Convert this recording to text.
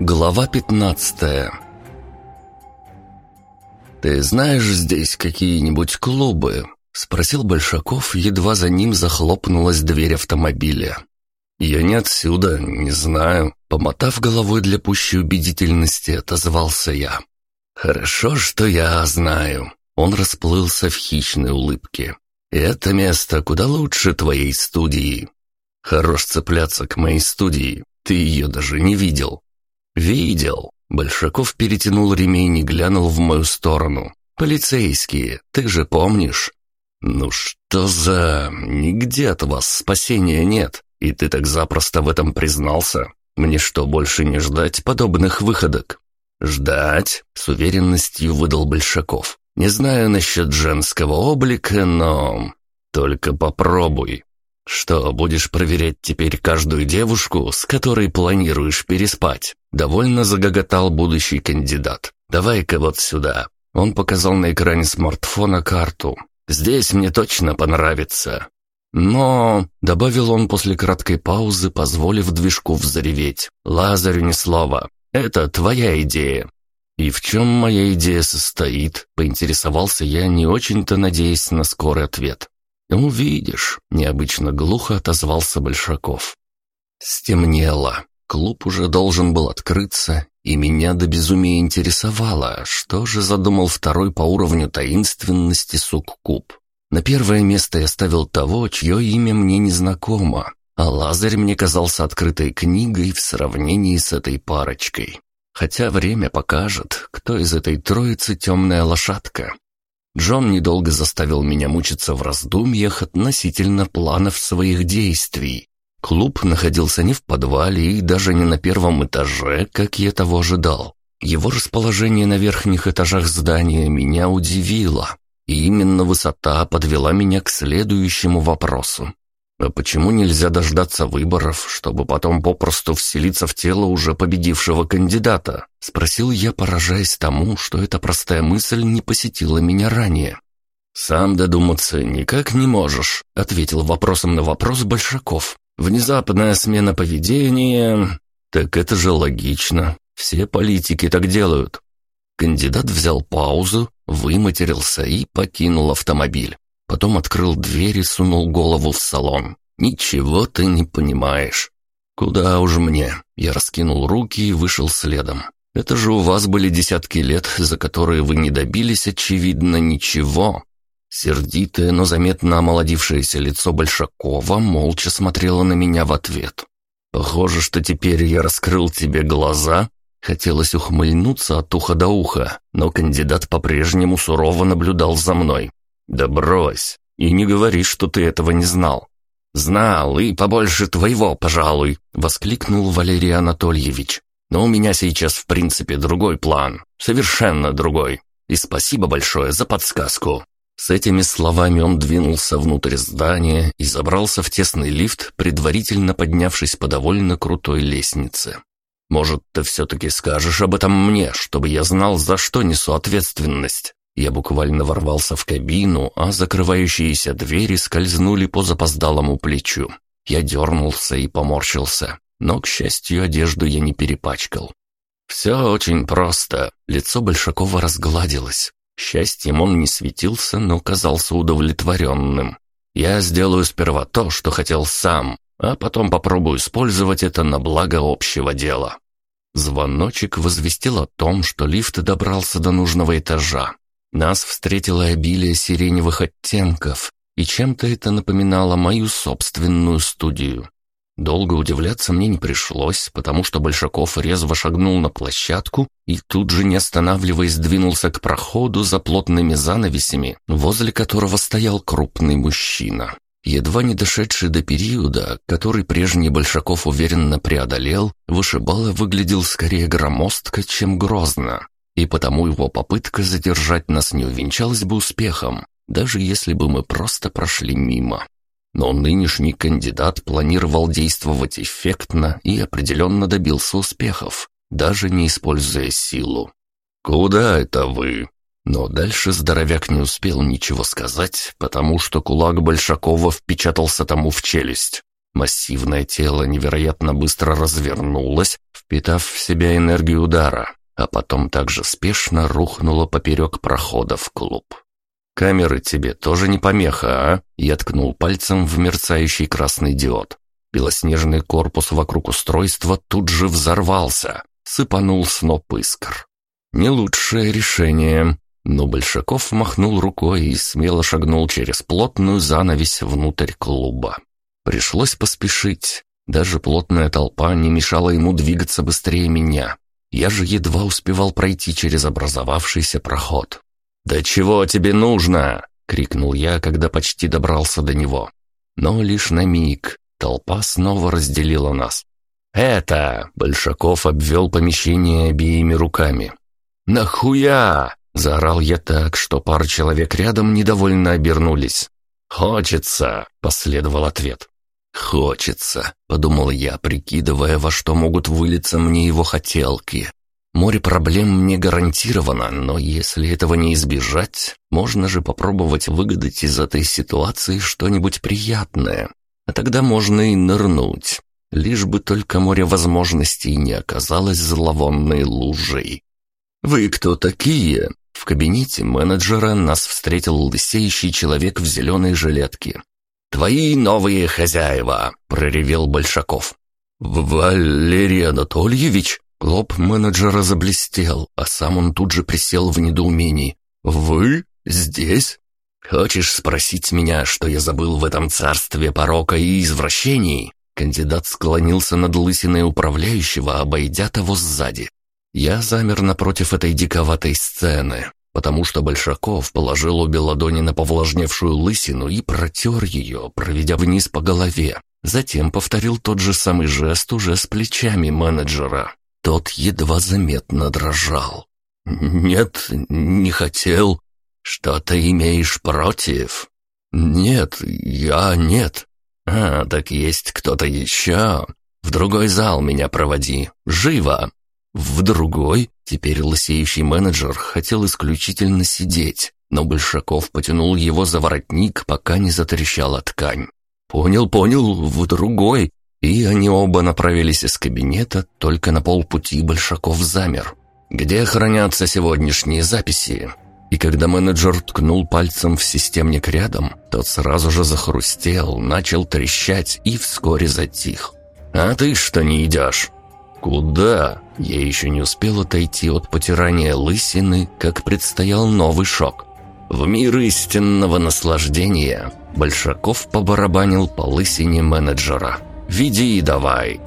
Глава 15 «Ты знаешь здесь какие-нибудь клубы?» — спросил Большаков, едва за ним захлопнулась дверь автомобиля. «Я не отсюда, не знаю», — помотав головой для пущей убедительности, отозвался я. «Хорошо, что я знаю». Он расплылся в хищной улыбке. «Это место куда лучше твоей студии. Хорош цепляться к моей студии. Ты ее даже не видел. «Видел». Большаков перетянул ремень и глянул в мою сторону. «Полицейские, ты же помнишь?» «Ну что за... Нигде от вас спасения нет, и ты так запросто в этом признался. Мне что, больше не ждать подобных выходок?» «Ждать?» — с уверенностью выдал Большаков. «Не знаю насчет женского облика, но... Только попробуй. «Что, будешь проверять теперь каждую девушку, с которой планируешь переспать?» Довольно загоготал будущий кандидат. «Давай-ка вот сюда». Он показал на экране смартфона карту. «Здесь мне точно понравится». «Но...» — добавил он после краткой паузы, позволив движку взреветь. «Лазарю ни слова. Это твоя идея». «И в чем моя идея состоит?» — поинтересовался я, не очень-то надеясь на скорый ответ. «Увидишь», — необычно глухо отозвался Большаков. Стемнело. Клуб уже должен был открыться, и меня до безумия интересовало, что же задумал второй по уровню таинственности Суккуб. На первое место я ставил того, чье имя мне не знакомо, а Лазарь мне казался открытой книгой в сравнении с этой парочкой. Хотя время покажет, кто из этой троицы темная лошадка. Джон недолго заставил меня мучиться в раздумьях относительно планов своих действий. Клуб находился не в подвале и даже не на первом этаже, как я того ожидал. Его расположение на верхних этажах здания меня удивило. И именно высота подвела меня к следующему вопросу. А почему нельзя дождаться выборов, чтобы потом попросту вселиться в тело уже победившего кандидата? Спросил я, поражаясь тому, что эта простая мысль не посетила меня ранее. «Сам додуматься никак не можешь», — ответил вопросом на вопрос Большаков. «Внезапная смена поведения...» «Так это же логично. Все политики так делают». Кандидат взял паузу, выматерился и покинул автомобиль. Потом открыл дверь и сунул голову в салон. «Ничего ты не понимаешь». «Куда уж мне?» Я раскинул руки и вышел следом. «Это же у вас были десятки лет, за которые вы не добились, очевидно, ничего». Сердитое, но заметно омолодившееся лицо Большакова молча смотрело на меня в ответ. «Похоже, что теперь я раскрыл тебе глаза». Хотелось ухмыльнуться от уха до уха, но кандидат по-прежнему сурово наблюдал за мной. «Да брось! И не говори, что ты этого не знал!» «Знал, и побольше твоего, пожалуй!» — воскликнул Валерий Анатольевич. «Но у меня сейчас, в принципе, другой план. Совершенно другой. И спасибо большое за подсказку!» С этими словами он двинулся внутрь здания и забрался в тесный лифт, предварительно поднявшись по довольно крутой лестнице. «Может, ты все-таки скажешь об этом мне, чтобы я знал, за что несу ответственность?» Я буквально ворвался в кабину, а закрывающиеся двери скользнули по запоздалому плечу. Я дернулся и поморщился, но, к счастью, одежду я не перепачкал. Все очень просто. Лицо Большакова разгладилось. Счастьем он не светился, но казался удовлетворенным. Я сделаю сперва то, что хотел сам, а потом попробую использовать это на благо общего дела. Звоночек возвестил о том, что лифт добрался до нужного этажа. Нас встретило обилие сиреневых оттенков, и чем-то это напоминало мою собственную студию. Долго удивляться мне не пришлось, потому что Большаков резво шагнул на площадку и тут же, не останавливаясь, двинулся к проходу за плотными занавесями, возле которого стоял крупный мужчина. Едва не дошедший до периода, который прежний Большаков уверенно преодолел, вышибало выглядел скорее громоздко, чем грозно и потому его попытка задержать нас не увенчалась бы успехом, даже если бы мы просто прошли мимо. Но нынешний кандидат планировал действовать эффектно и определенно добился успехов, даже не используя силу. «Куда это вы?» Но дальше здоровяк не успел ничего сказать, потому что кулак Большакова впечатался тому в челюсть. Массивное тело невероятно быстро развернулось, впитав в себя энергию удара, а потом также спешно рухнуло поперек прохода в клуб. «Камеры тебе тоже не помеха, а?» Я ткнул пальцем в мерцающий красный диод. Белоснежный корпус вокруг устройства тут же взорвался, сыпанул сноп искр. Не лучшее решение, но Большаков махнул рукой и смело шагнул через плотную занавесь внутрь клуба. Пришлось поспешить. Даже плотная толпа не мешала ему двигаться быстрее меня. Я же едва успевал пройти через образовавшийся проход. «Да чего тебе нужно?» — крикнул я, когда почти добрался до него. Но лишь на миг толпа снова разделила нас. «Это!» — Большаков обвел помещение обеими руками. «Нахуя?» — заорал я так, что пара человек рядом недовольно обернулись. «Хочется!» — последовал ответ. «Хочется», — подумал я, прикидывая, во что могут вылиться мне его хотелки. Море проблем мне гарантировано, но если этого не избежать, можно же попробовать выгадать из этой ситуации что-нибудь приятное. А тогда можно и нырнуть, лишь бы только море возможностей не оказалось зловонной лужей. «Вы кто такие?» В кабинете менеджера нас встретил лысеющий человек в зеленой жилетке. «Твои новые хозяева!» — проревел Большаков. «Валерий Анатольевич?» Лоб менеджера заблестел, а сам он тут же присел в недоумении. «Вы? Здесь?» «Хочешь спросить меня, что я забыл в этом царстве порока и извращений?» Кандидат склонился над лысиной управляющего, обойдя того сзади. Я замер напротив этой диковатой сцены потому что Большаков положил обе ладони на повлажневшую лысину и протер ее, проведя вниз по голове. Затем повторил тот же самый жест уже с плечами менеджера. Тот едва заметно дрожал. «Нет, не хотел. Что ты имеешь против?» «Нет, я нет». «А, так есть кто-то еще. В другой зал меня проводи. Живо!» В другой, теперь лысеющий менеджер хотел исключительно сидеть, но Большаков потянул его за воротник, пока не затрещала ткань. «Понял, понял, в другой!» И они оба направились из кабинета, только на полпути Большаков замер. «Где хранятся сегодняшние записи?» И когда менеджер ткнул пальцем в системник рядом, тот сразу же захрустел, начал трещать и вскоре затих. «А ты что не идешь?» «Куда?» Я еще не успел отойти от потирания лысины, как предстоял новый шок. В мир истинного наслаждения Большаков побарабанил по лысине менеджера. «Веди давай!»